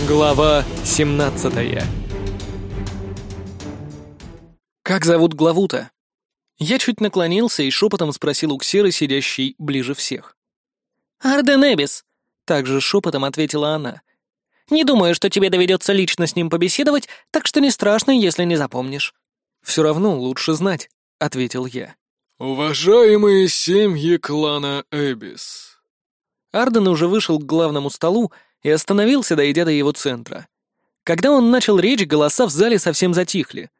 Глава 17 «Как зовут главу-то?» Я чуть наклонился и шепотом спросил у Ксеры, сидящей ближе всех. «Арденебис», — также шепотом ответила она. «Не думаю, что тебе доведется лично с ним побеседовать, так что не страшно, если не запомнишь». «Все равно лучше знать», — ответил я. «Уважаемые семьи клана Эбис». Арден уже вышел к главному столу и остановился, дойдя до его центра. Когда он начал речь, голоса в зале совсем затихли.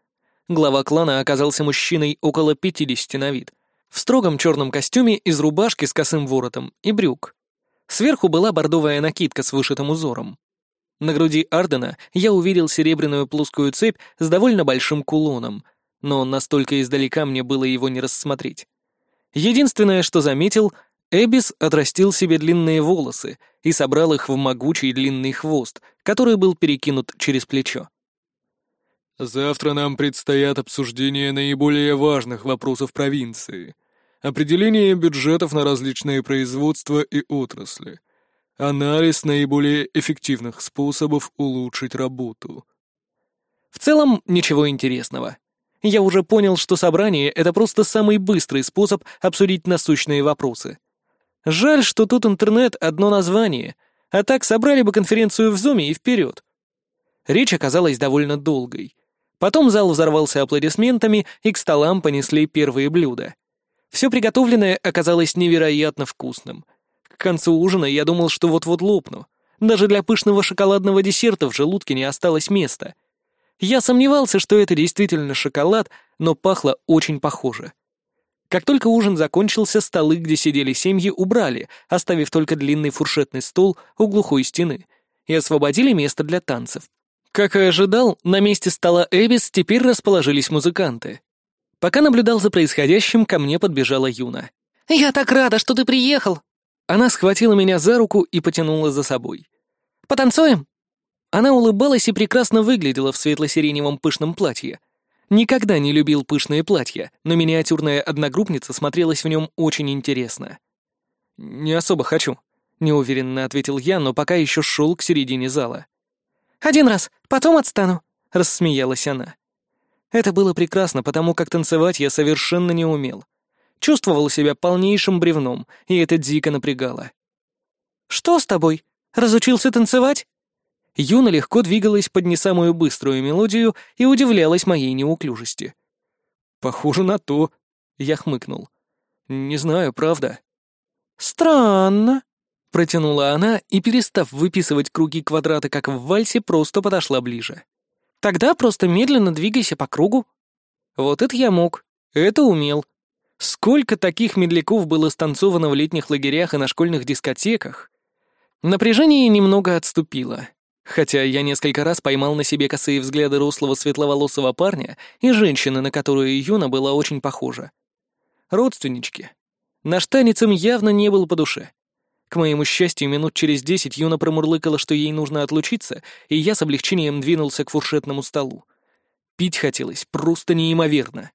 Глава клана оказался мужчиной около 50 на вид, в строгом черном костюме из рубашки с косым воротом и брюк. Сверху была бордовая накидка с вышитым узором. На груди Ардена я увидел серебряную плоскую цепь с довольно большим кулоном, но настолько издалека мне было его не рассмотреть. Единственное, что заметил, Эбис отрастил себе длинные волосы и собрал их в могучий длинный хвост, который был перекинут через плечо. Завтра нам предстоят обсуждения наиболее важных вопросов провинции, определение бюджетов на различные производства и отрасли, анализ наиболее эффективных способов улучшить работу. В целом, ничего интересного. Я уже понял, что собрание — это просто самый быстрый способ обсудить насущные вопросы. Жаль, что тут интернет — одно название, а так собрали бы конференцию в Зуме и вперед. Речь оказалась довольно долгой. Потом зал взорвался аплодисментами, и к столам понесли первые блюда. Все приготовленное оказалось невероятно вкусным. К концу ужина я думал, что вот-вот лопну. Даже для пышного шоколадного десерта в желудке не осталось места. Я сомневался, что это действительно шоколад, но пахло очень похоже. Как только ужин закончился, столы, где сидели семьи, убрали, оставив только длинный фуршетный стол у глухой стены, и освободили место для танцев. Как и ожидал, на месте стола Эбис теперь расположились музыканты. Пока наблюдал за происходящим, ко мне подбежала Юна. «Я так рада, что ты приехал!» Она схватила меня за руку и потянула за собой. «Потанцуем?» Она улыбалась и прекрасно выглядела в светло-сиреневом пышном платье. Никогда не любил пышные платья, но миниатюрная одногруппница смотрелась в нем очень интересно. «Не особо хочу», — неуверенно ответил я, но пока еще шел к середине зала. «Один раз, потом отстану», — рассмеялась она. Это было прекрасно, потому как танцевать я совершенно не умел. Чувствовал себя полнейшим бревном, и это дико напрягало. «Что с тобой? Разучился танцевать?» Юна легко двигалась под не самую быструю мелодию и удивлялась моей неуклюжести. «Похоже на то», — я хмыкнул. «Не знаю, правда». «Странно», Протянула она и, перестав выписывать круги квадрата, как в вальсе, просто подошла ближе. «Тогда просто медленно двигайся по кругу». Вот это я мог. Это умел. Сколько таких медляков было станцовано в летних лагерях и на школьных дискотеках. Напряжение немного отступило. Хотя я несколько раз поймал на себе косые взгляды рослого светловолосого парня и женщины, на которую Юна была очень похожа. Родственнички. Наш танец им явно не был по душе. К моему счастью, минут через десять Юна промурлыкала, что ей нужно отлучиться, и я с облегчением двинулся к фуршетному столу. Пить хотелось просто неимоверно.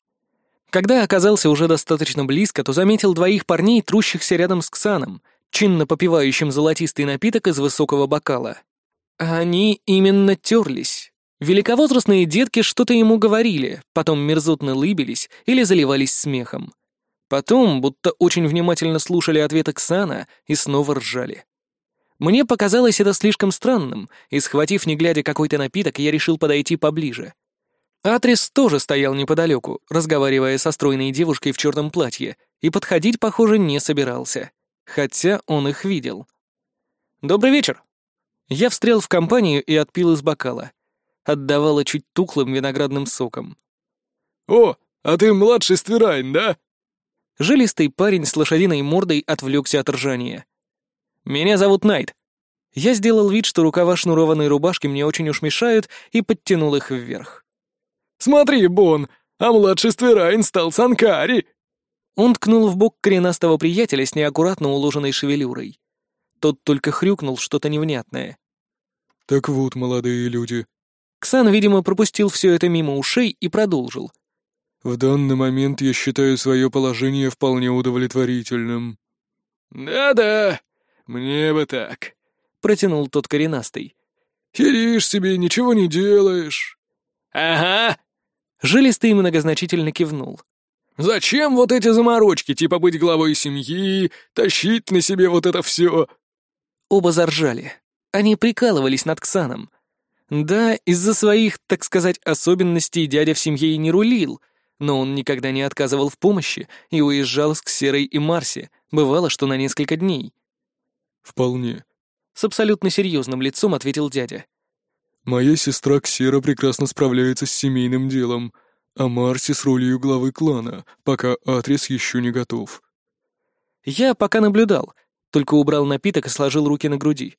Когда оказался уже достаточно близко, то заметил двоих парней, трущихся рядом с Ксаном, чинно попивающим золотистый напиток из высокого бокала. Они именно терлись. Великовозрастные детки что-то ему говорили, потом мерзотно лыбились или заливались смехом. Потом, будто очень внимательно слушали ответы Ксана и снова ржали. Мне показалось это слишком странным, и, схватив не глядя какой-то напиток, я решил подойти поближе. Атрис тоже стоял неподалеку, разговаривая со стройной девушкой в черном платье, и подходить, похоже, не собирался, хотя он их видел. «Добрый вечер!» Я встрял в компанию и отпил из бокала. Отдавало чуть тухлым виноградным соком. «О, а ты младший Стверайн, да?» Жилистый парень с лошадиной мордой отвлекся от ржания. «Меня зовут Найт». Я сделал вид, что рукава шнурованной рубашки мне очень уж мешают, и подтянул их вверх. «Смотри, Бон, а младший Стверайн стал Санкари!» Он ткнул в бок коренастого приятеля с неаккуратно уложенной шевелюрой. Тот только хрюкнул что-то невнятное. «Так вот, молодые люди». Ксан, видимо, пропустил все это мимо ушей и продолжил. В данный момент я считаю свое положение вполне удовлетворительным». «Да-да, мне бы так», — протянул тот коренастый. Херишь себе, ничего не делаешь». «Ага!» Жилистый многозначительно кивнул. «Зачем вот эти заморочки, типа быть главой семьи, тащить на себе вот это все?» Оба заржали. Они прикалывались над Ксаном. Да, из-за своих, так сказать, особенностей дядя в семье и не рулил, но он никогда не отказывал в помощи и уезжал с Ксерой и Марси, бывало, что на несколько дней. «Вполне», — с абсолютно серьезным лицом ответил дядя. «Моя сестра Ксера прекрасно справляется с семейным делом, а Марси с ролью главы клана, пока Атрис еще не готов». Я пока наблюдал, только убрал напиток и сложил руки на груди.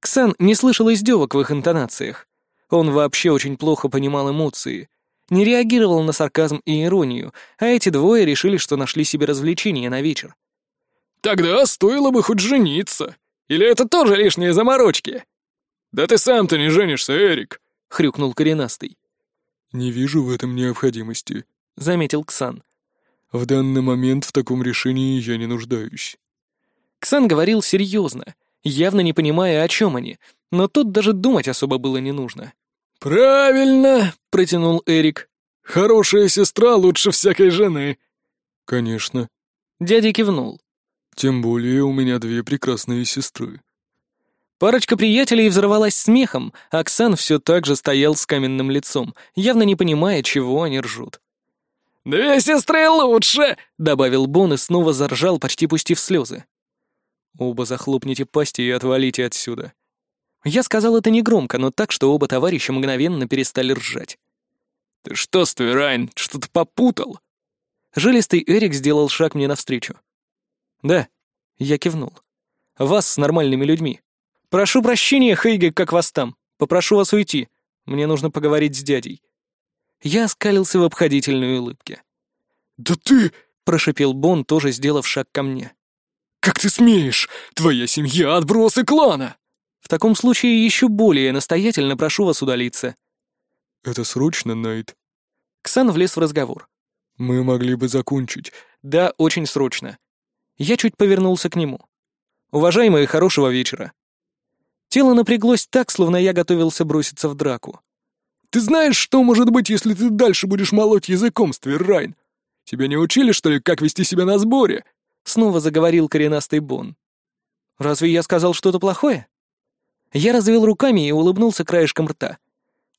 Ксан не слышал издевок в их интонациях. Он вообще очень плохо понимал эмоции, не реагировал на сарказм и иронию, а эти двое решили, что нашли себе развлечение на вечер. «Тогда стоило бы хоть жениться. Или это тоже лишние заморочки?» «Да ты сам-то не женишься, Эрик», — хрюкнул коренастый. «Не вижу в этом необходимости», — заметил Ксан. «В данный момент в таком решении я не нуждаюсь». Ксан говорил серьезно, явно не понимая, о чем они, но тут даже думать особо было не нужно. «Правильно!» — протянул Эрик. «Хорошая сестра лучше всякой жены». «Конечно». Дядя кивнул. «Тем более у меня две прекрасные сестры». Парочка приятелей взорвалась смехом, а Оксан все так же стоял с каменным лицом, явно не понимая, чего они ржут. «Две сестры лучше!» — добавил Бон и снова заржал, почти пустив слезы. «Оба захлопните пасти и отвалите отсюда», я сказал это негромко, но так, что оба товарища мгновенно перестали ржать. «Ты что, Стуэрайн, что-то попутал?» Жилистый Эрик сделал шаг мне навстречу. «Да», — я кивнул. «Вас с нормальными людьми. Прошу прощения, Хейге, как вас там. Попрошу вас уйти. Мне нужно поговорить с дядей». Я оскалился в обходительной улыбке. «Да ты...» — прошипел Бон, тоже сделав шаг ко мне. «Как ты смеешь? Твоя семья — отбросы клана!» В таком случае еще более настоятельно прошу вас удалиться». «Это срочно, Найт?» Ксан влез в разговор. «Мы могли бы закончить». «Да, очень срочно». Я чуть повернулся к нему. «Уважаемые, хорошего вечера». Тело напряглось так, словно я готовился броситься в драку. «Ты знаешь, что может быть, если ты дальше будешь молоть языком, Стверрайн? Тебя не учили, что ли, как вести себя на сборе?» Снова заговорил коренастый Бон. «Разве я сказал что-то плохое?» Я развел руками и улыбнулся краешком рта.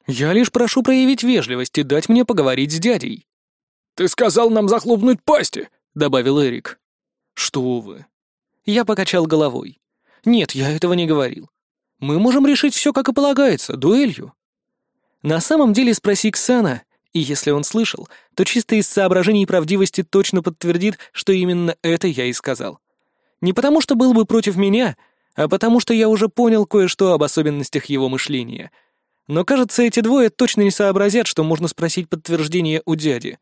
«Я лишь прошу проявить вежливость и дать мне поговорить с дядей». «Ты сказал нам захлопнуть пасти», — добавил Эрик. «Что вы?» Я покачал головой. «Нет, я этого не говорил. Мы можем решить все, как и полагается, дуэлью». На самом деле спроси Ксана, и если он слышал, то чисто из соображений правдивости точно подтвердит, что именно это я и сказал. Не потому, что был бы против меня, а потому что я уже понял кое-что об особенностях его мышления. Но, кажется, эти двое точно не сообразят, что можно спросить подтверждение у дяди.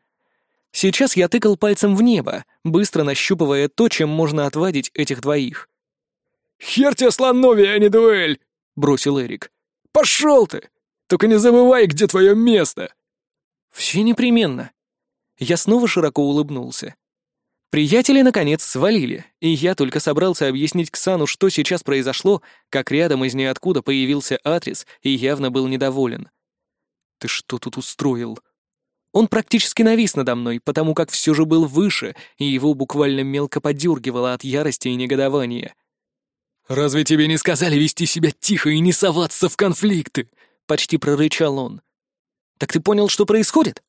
Сейчас я тыкал пальцем в небо, быстро нащупывая то, чем можно отвадить этих двоих. «Хер тебе слоновья, а не дуэль!» — бросил Эрик. «Пошел ты! Только не забывай, где твое место!» «Все непременно». Я снова широко улыбнулся. Приятели, наконец, свалили, и я только собрался объяснить Ксану, что сейчас произошло, как рядом из ниоткуда появился Атрис и явно был недоволен. «Ты что тут устроил?» Он практически навис надо мной, потому как все же был выше, и его буквально мелко подергивало от ярости и негодования. «Разве тебе не сказали вести себя тихо и не соваться в конфликты?» — почти прорычал он. «Так ты понял, что происходит?»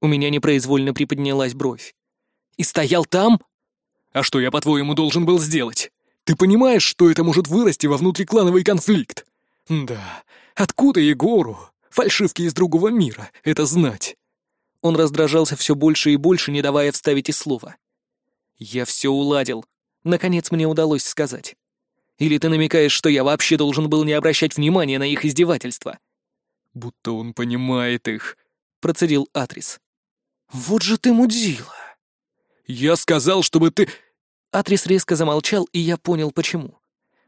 У меня непроизвольно приподнялась бровь. И стоял там? А что я, по-твоему, должен был сделать? Ты понимаешь, что это может вырасти во внутриклановый конфликт? Да, откуда Егору, фальшивки из другого мира, это знать? Он раздражался все больше и больше, не давая вставить и слова. «Я все уладил», — наконец мне удалось сказать. «Или ты намекаешь, что я вообще должен был не обращать внимания на их издевательства?» «Будто он понимает их», — процедил Атрис. «Вот же ты мудила!» «Я сказал, чтобы ты...» Атрис резко замолчал, и я понял, почему.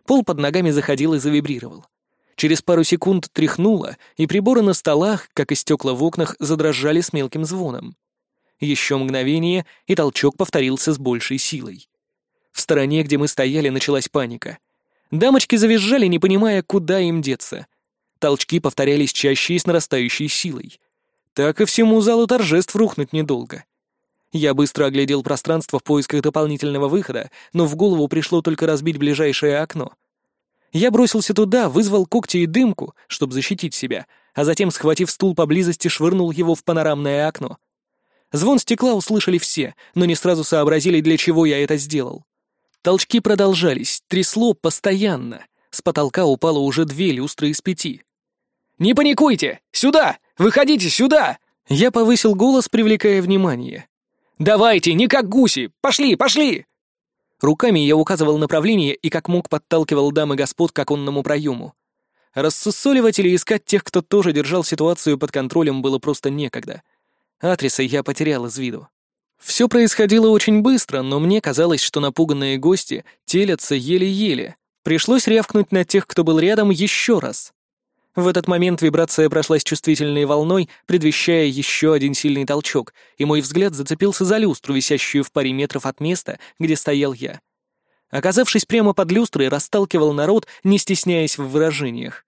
Пол под ногами заходил и завибрировал. Через пару секунд тряхнуло, и приборы на столах, как и стекла в окнах, задрожали с мелким звоном. Еще мгновение, и толчок повторился с большей силой. В стороне, где мы стояли, началась паника. Дамочки завизжали, не понимая, куда им деться. Толчки повторялись чаще и с нарастающей силой. Так и всему залу торжеств рухнуть недолго. Я быстро оглядел пространство в поисках дополнительного выхода, но в голову пришло только разбить ближайшее окно. Я бросился туда, вызвал когти и дымку, чтобы защитить себя, а затем, схватив стул поблизости, швырнул его в панорамное окно. Звон стекла услышали все, но не сразу сообразили, для чего я это сделал. Толчки продолжались, трясло постоянно. С потолка упало уже две люстры из пяти. «Не паникуйте! Сюда! Выходите сюда!» Я повысил голос, привлекая внимание. «Давайте, не как гуси! Пошли, пошли!» Руками я указывал направление и как мог подталкивал дамы господ к оконному проему. Рассусоливать или искать тех, кто тоже держал ситуацию под контролем, было просто некогда. Адреса я потерял из виду. Все происходило очень быстро, но мне казалось, что напуганные гости телятся еле-еле. Пришлось рявкнуть на тех, кто был рядом, еще раз. В этот момент вибрация прошлась чувствительной волной, предвещая еще один сильный толчок, и мой взгляд зацепился за люстру, висящую в паре метров от места, где стоял я. Оказавшись прямо под люстрой, расталкивал народ, не стесняясь в выражениях.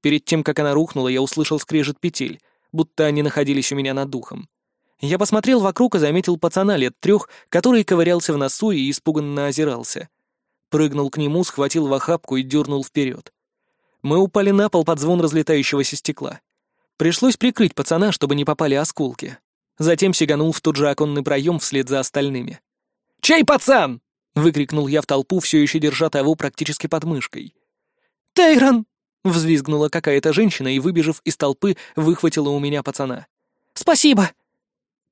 Перед тем, как она рухнула, я услышал скрежет петель, будто они находились у меня над духом. Я посмотрел вокруг и заметил пацана лет трех, который ковырялся в носу и испуганно озирался. Прыгнул к нему, схватил в охапку и дернул вперед. Мы упали на пол под звон разлетающегося стекла. Пришлось прикрыть пацана, чтобы не попали осколки. Затем сиганул в тот же оконный проем вслед за остальными. «Чей пацан?» — выкрикнул я в толпу, все еще держа того практически под мышкой. «Тейрон!» — взвизгнула какая-то женщина и, выбежав из толпы, выхватила у меня пацана. «Спасибо!»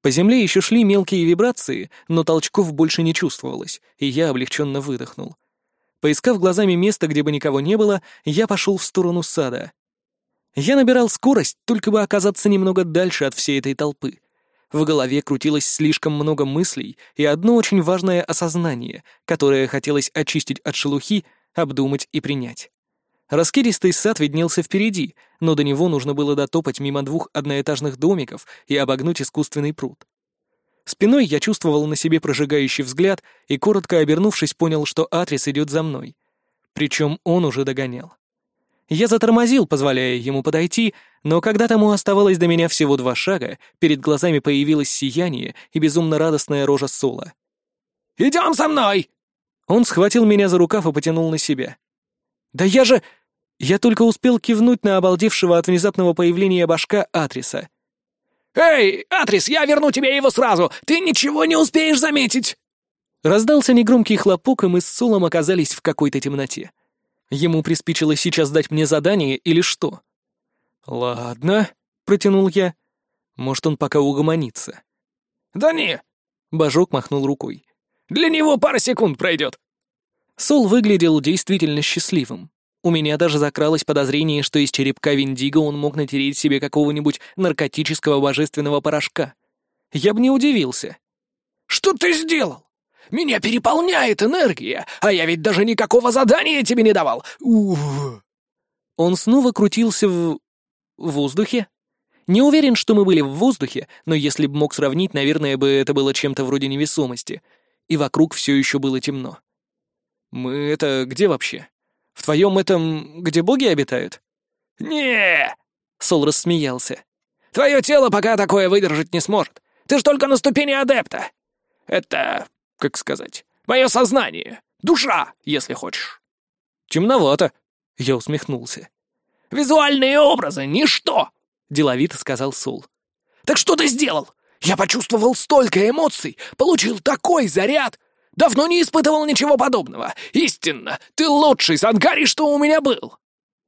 По земле еще шли мелкие вибрации, но толчков больше не чувствовалось, и я облегченно выдохнул. Поискав глазами место, где бы никого не было, я пошел в сторону сада. Я набирал скорость, только бы оказаться немного дальше от всей этой толпы. В голове крутилось слишком много мыслей и одно очень важное осознание, которое хотелось очистить от шелухи, обдумать и принять. Раскидистый сад виднелся впереди, но до него нужно было дотопать мимо двух одноэтажных домиков и обогнуть искусственный пруд. Спиной я чувствовал на себе прожигающий взгляд и, коротко обернувшись, понял, что Атрис идет за мной. Причем он уже догонял. Я затормозил, позволяя ему подойти, но когда тому оставалось до меня всего два шага, перед глазами появилось сияние и безумно радостная рожа Сола. «Идем со мной!» Он схватил меня за рукав и потянул на себя. «Да я же...» Я только успел кивнуть на обалдевшего от внезапного появления башка Атриса. «Эй, Атрис, я верну тебе его сразу! Ты ничего не успеешь заметить!» Раздался негромкий хлопок, и мы с Солом оказались в какой-то темноте. Ему приспичило сейчас дать мне задание или что? «Ладно», — протянул я. «Может, он пока угомонится». «Да не!» — Божок махнул рукой. «Для него пара секунд пройдет». Сол выглядел действительно счастливым. У меня даже закралось подозрение, что из черепка Виндиго он мог натереть себе какого-нибудь наркотического божественного порошка. Я бы не удивился. «Что ты сделал? Меня переполняет энергия, а я ведь даже никакого задания тебе не давал! Ух!» Он снова крутился в... в воздухе. Не уверен, что мы были в воздухе, но если бы мог сравнить, наверное, бы это было чем-то вроде невесомости. И вокруг все еще было темно. «Мы это где вообще?» В твоем этом, где боги обитают?» не Сол рассмеялся. «Твое тело пока такое выдержать не сможет. Ты ж только на ступени адепта. Это, как сказать, мое сознание, душа, если хочешь». «Темновато», — я усмехнулся. «Визуальные образы — ничто», — деловито сказал Сол. «Так что ты сделал? Я почувствовал столько эмоций, получил такой заряд. Давно не испытывал ничего подобного. Истинно, ты лучший Сангари, что у меня был!»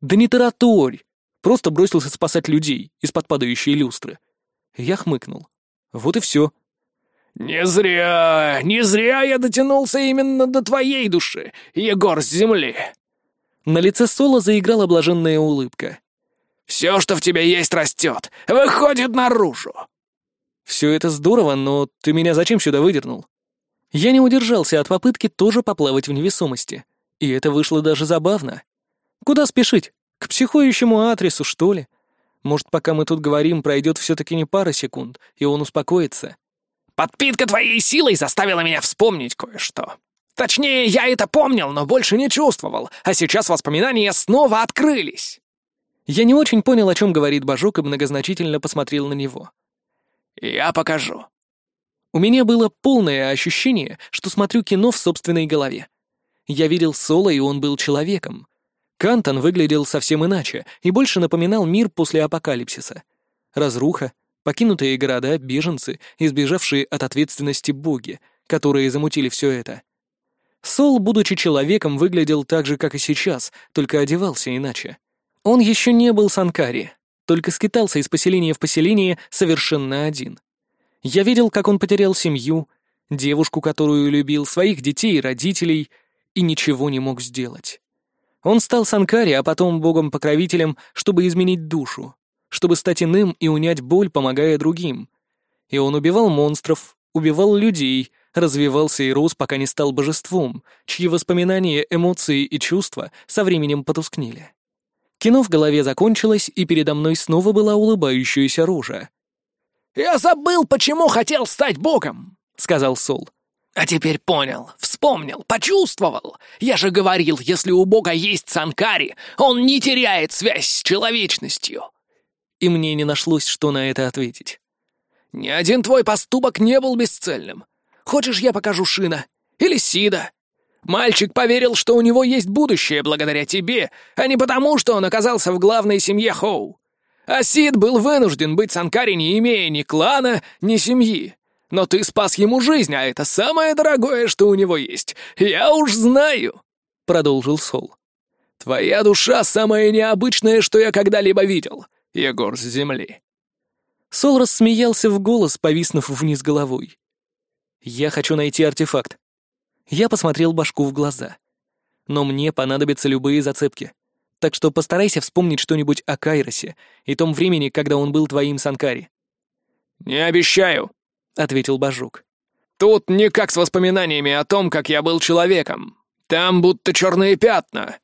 «Да не тараторь!» Просто бросился спасать людей из-под падающей люстры. Я хмыкнул. Вот и все. «Не зря, не зря я дотянулся именно до твоей души, Егор с земли!» На лице Соло заиграла блаженная улыбка. «Все, что в тебе есть, растет, выходит наружу!» «Все это здорово, но ты меня зачем сюда выдернул?» Я не удержался от попытки тоже поплавать в невесомости. И это вышло даже забавно. Куда спешить? К психующему адресу, что ли? Может, пока мы тут говорим, пройдет все-таки не пара секунд, и он успокоится. «Подпитка твоей силой заставила меня вспомнить кое-что. Точнее, я это помнил, но больше не чувствовал, а сейчас воспоминания снова открылись». Я не очень понял, о чем говорит Бажок, и многозначительно посмотрел на него. «Я покажу». У меня было полное ощущение, что смотрю кино в собственной голове. Я видел Соло, и он был человеком. Кантон выглядел совсем иначе и больше напоминал мир после апокалипсиса. Разруха, покинутые города, беженцы, избежавшие от ответственности боги, которые замутили все это. Сол, будучи человеком, выглядел так же, как и сейчас, только одевался иначе. Он еще не был Санкари, только скитался из поселения в поселение совершенно один. Я видел, как он потерял семью, девушку, которую любил, своих детей и родителей, и ничего не мог сделать. Он стал Санкари, а потом богом-покровителем, чтобы изменить душу, чтобы стать иным и унять боль, помогая другим. И он убивал монстров, убивал людей, развивался и рос, пока не стал божеством, чьи воспоминания, эмоции и чувства со временем потускнели. Кино в голове закончилось, и передо мной снова была улыбающаяся рожа. «Я забыл, почему хотел стать богом», — сказал Сол. «А теперь понял, вспомнил, почувствовал. Я же говорил, если у бога есть Санкари, он не теряет связь с человечностью». И мне не нашлось, что на это ответить. «Ни один твой поступок не был бесцельным. Хочешь, я покажу Шина? Или Сида? Мальчик поверил, что у него есть будущее благодаря тебе, а не потому, что он оказался в главной семье Хоу. А Сид был вынужден быть Санкари, не имея ни клана, ни семьи. Но ты спас ему жизнь, а это самое дорогое, что у него есть. Я уж знаю», — продолжил Сол. «Твоя душа самая необычная, что я когда-либо видел, Егор с земли». Сол рассмеялся в голос, повиснув вниз головой. Я хочу найти артефакт. Я посмотрел башку в глаза. Но мне понадобятся любые зацепки. Так что постарайся вспомнить что-нибудь о Кайросе и том времени, когда он был твоим Санкари. «Не обещаю», — ответил Бажук. «Тут не как с воспоминаниями о том, как я был человеком. Там будто черные пятна».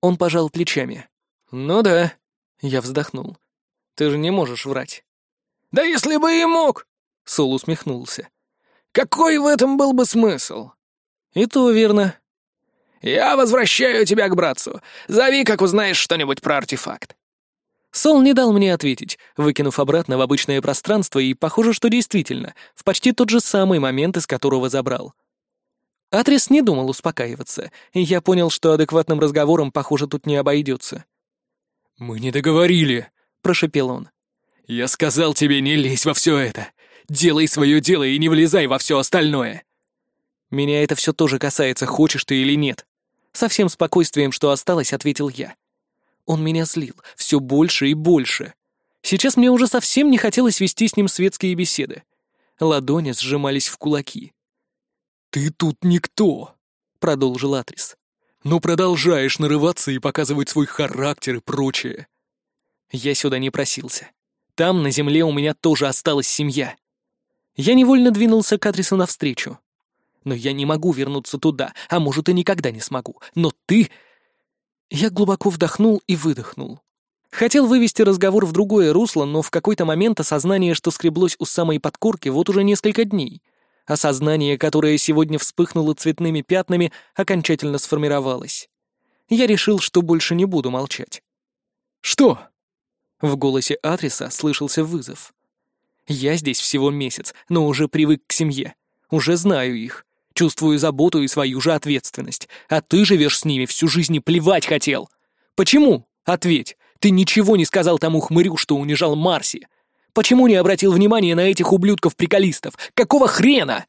Он пожал плечами. «Ну да», — я вздохнул. «Ты же не можешь врать». «Да если бы и мог!» — Сол усмехнулся. Какой в этом был бы смысл? И то верно. Я возвращаю тебя к братцу. Зови, как узнаешь что-нибудь про артефакт. Сол не дал мне ответить, выкинув обратно в обычное пространство, и похоже, что действительно, в почти тот же самый момент, из которого забрал. Атрис не думал успокаиваться, и я понял, что адекватным разговором, похоже, тут не обойдется. «Мы не договорили», — прошепел он. «Я сказал тебе, не лезь во все это. Делай свое дело и не влезай во все остальное. Меня это все тоже касается, хочешь ты или нет. Со всем спокойствием, что осталось, ответил я. Он меня злил, все больше и больше. Сейчас мне уже совсем не хотелось вести с ним светские беседы. Ладони сжимались в кулаки. «Ты тут никто», — продолжил Атрис. «Но продолжаешь нарываться и показывать свой характер и прочее». Я сюда не просился. Там, на земле, у меня тоже осталась семья. Я невольно двинулся к адресу навстречу. Но я не могу вернуться туда, а может и никогда не смогу. Но ты... Я глубоко вдохнул и выдохнул. Хотел вывести разговор в другое русло, но в какой-то момент осознание, что скреблось у самой подкорки вот уже несколько дней, осознание, которое сегодня вспыхнуло цветными пятнами, окончательно сформировалось. Я решил, что больше не буду молчать. «Что?» В голосе адреса слышался вызов. Я здесь всего месяц, но уже привык к семье. Уже знаю их. Чувствую заботу и свою же ответственность. А ты живешь с ними всю жизнь и плевать хотел. Почему? Ответь. Ты ничего не сказал тому хмырю, что унижал Марси. Почему не обратил внимания на этих ублюдков-приколистов? Какого хрена?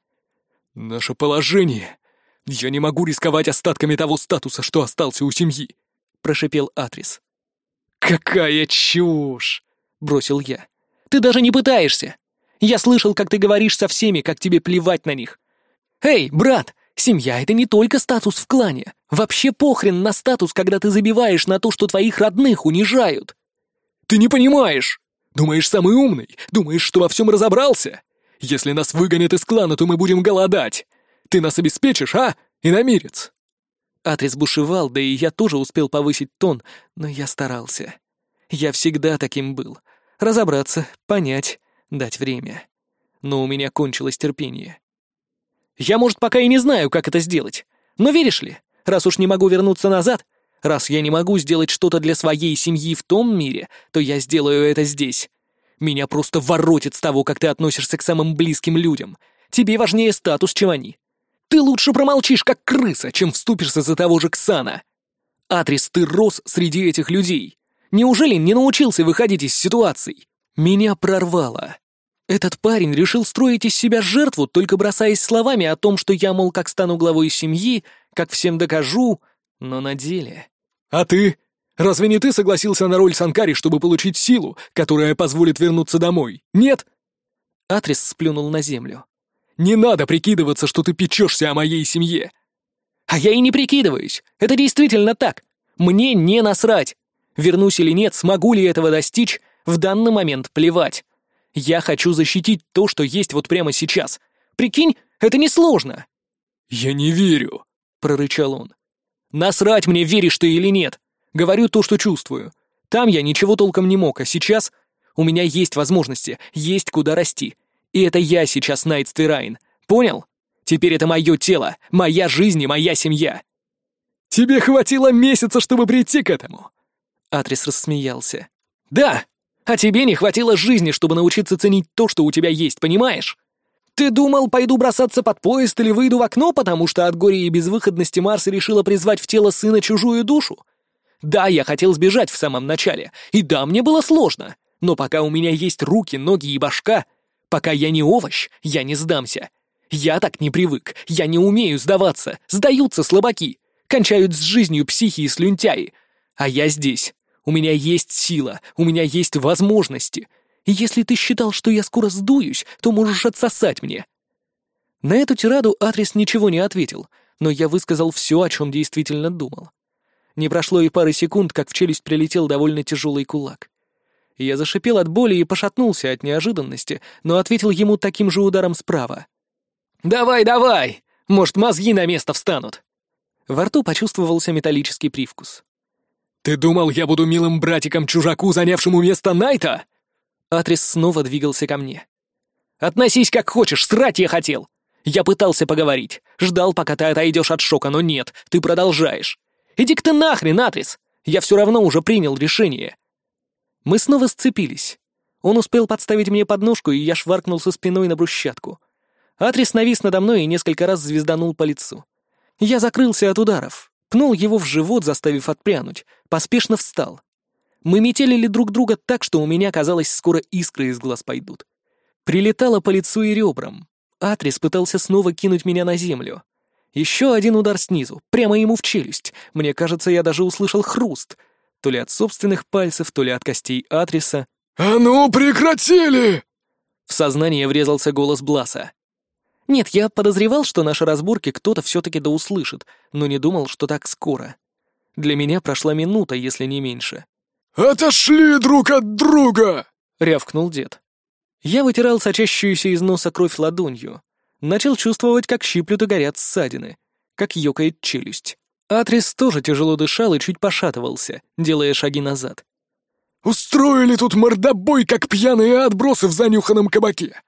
Наше положение. Я не могу рисковать остатками того статуса, что остался у семьи, прошипел Атрис. Какая чушь! бросил я. Ты даже не пытаешься. Я слышал, как ты говоришь со всеми, как тебе плевать на них. Эй, брат, семья — это не только статус в клане. Вообще похрен на статус, когда ты забиваешь на то, что твоих родных унижают. Ты не понимаешь. Думаешь, самый умный? Думаешь, что во всем разобрался? Если нас выгонят из клана, то мы будем голодать. Ты нас обеспечишь, а, иномирец?» Атрис бушевал, да и я тоже успел повысить тон, но я старался. Я всегда таким был разобраться, понять, дать время. Но у меня кончилось терпение. Я, может, пока и не знаю, как это сделать. Но веришь ли, раз уж не могу вернуться назад, Раз я не могу сделать что-то для своей семьи в том мире, то я сделаю это здесь. Меня просто воротит с того, как ты относишься к самым близким людям. Тебе важнее статус, чем они. Ты лучше промолчишь, как крыса, чем вступишься за того же Ксана. Адрес ты рос среди этих людей. Неужели не научился выходить из ситуаций? Меня прорвало. Этот парень решил строить из себя жертву, только бросаясь словами о том, что я, мол, как стану главой семьи, как всем докажу, но на деле... «А ты? Разве не ты согласился на роль Санкари, чтобы получить силу, которая позволит вернуться домой? Нет?» Атрис сплюнул на землю. «Не надо прикидываться, что ты печешься о моей семье!» «А я и не прикидываюсь. Это действительно так. Мне не насрать. Вернусь или нет, смогу ли этого достичь, в данный момент плевать. Я хочу защитить то, что есть вот прямо сейчас. Прикинь, это несложно!» «Я не верю», — прорычал он. «Насрать мне, веришь ты или нет. Говорю то, что чувствую. Там я ничего толком не мог, а сейчас у меня есть возможности, есть куда расти. И это я сейчас Найт Стверайн. Понял? Теперь это мое тело, моя жизнь и моя семья». «Тебе хватило месяца, чтобы прийти к этому?» Атрис рассмеялся. «Да, а тебе не хватило жизни, чтобы научиться ценить то, что у тебя есть, понимаешь? Ты думал, пойду бросаться под поезд или выйду в окно, потому что от горя и безвыходности Марс решила призвать в тело сына чужую душу? Да, я хотел сбежать в самом начале, и да, мне было сложно, но пока у меня есть руки, ноги и башка, пока я не овощ, я не сдамся. Я так не привык, я не умею сдаваться, сдаются слабаки, кончают с жизнью психи и слюнтяи, а я здесь, у меня есть сила, у меня есть возможности. И если ты считал, что я скоро сдуюсь, то можешь отсосать мне». На эту тираду Атрис ничего не ответил, но я высказал все, о чем действительно думал. Не прошло и пары секунд, как в челюсть прилетел довольно тяжелый кулак. Я зашипел от боли и пошатнулся от неожиданности, но ответил ему таким же ударом справа. «Давай, давай! Может, мозги на место встанут!» Во рту почувствовался металлический привкус. «Ты думал, я буду милым братиком-чужаку, занявшему место Найта?» Атрис снова двигался ко мне. «Относись как хочешь, срать я хотел! Я пытался поговорить, ждал, пока ты отойдешь от шока, но нет, ты продолжаешь. Иди-ка ты нахрен, Атрис! Я все равно уже принял решение!» Мы снова сцепились. Он успел подставить мне подножку, и я шваркнул со спиной на брусчатку. Атрис навис надо мной и несколько раз звезданул по лицу. Я закрылся от ударов, пнул его в живот, заставив отпрянуть, поспешно встал. Мы метелили друг друга так, что у меня, казалось, скоро искры из глаз пойдут. Прилетало по лицу и ребрам. Атрис пытался снова кинуть меня на землю. Еще один удар снизу, прямо ему в челюсть. Мне кажется, я даже услышал хруст. То ли от собственных пальцев, то ли от костей Атриса. «А ну, прекратили!» В сознание врезался голос Бласа. Нет, я подозревал, что наши разборки кто-то все-таки да услышит, но не думал, что так скоро. Для меня прошла минута, если не меньше. «Отошли друг от друга!» — рявкнул дед. Я вытирал сочащуюся из носа кровь ладонью. Начал чувствовать, как щиплют и горят ссадины, как ёкает челюсть. Атрис тоже тяжело дышал и чуть пошатывался, делая шаги назад. «Устроили тут мордобой, как пьяные отбросы в занюханном кабаке!»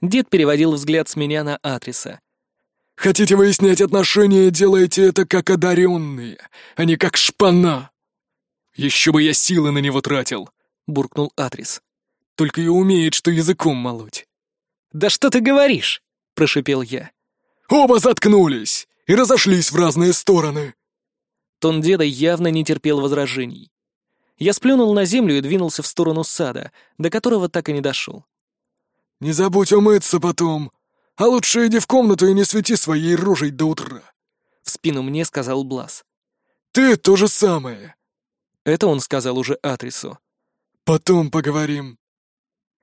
Дед переводил взгляд с меня на Атриса. «Хотите выяснять отношения, делайте это как одаренные, а не как шпана!» «Еще бы я силы на него тратил!» — буркнул Атрис. «Только и умеет, что языком молоть». «Да что ты говоришь?» — прошипел я. «Оба заткнулись и разошлись в разные стороны!» Тон деда явно не терпел возражений. Я сплюнул на землю и двинулся в сторону сада, до которого так и не дошел. «Не забудь умыться потом, а лучше иди в комнату и не свети своей рожей до утра», — в спину мне сказал Блас. «Ты то же самое». Это он сказал уже Атрису. «Потом поговорим».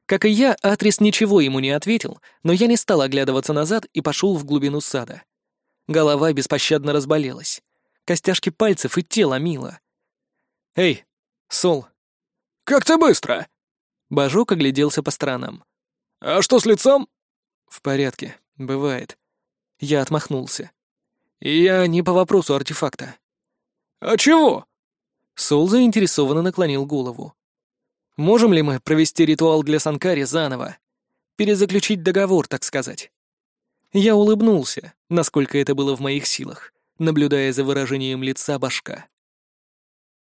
Как и я, Атрис ничего ему не ответил, но я не стал оглядываться назад и пошел в глубину сада. Голова беспощадно разболелась. Костяшки пальцев и тело мило. «Эй, Сол!» «Как ты быстро!» Бажок огляделся по сторонам. «А что с лицом?» «В порядке, бывает». Я отмахнулся. Я не по вопросу артефакта. «А чего?» Сол заинтересованно наклонил голову. «Можем ли мы провести ритуал для Санкари заново? Перезаключить договор, так сказать?» Я улыбнулся, насколько это было в моих силах, наблюдая за выражением лица башка.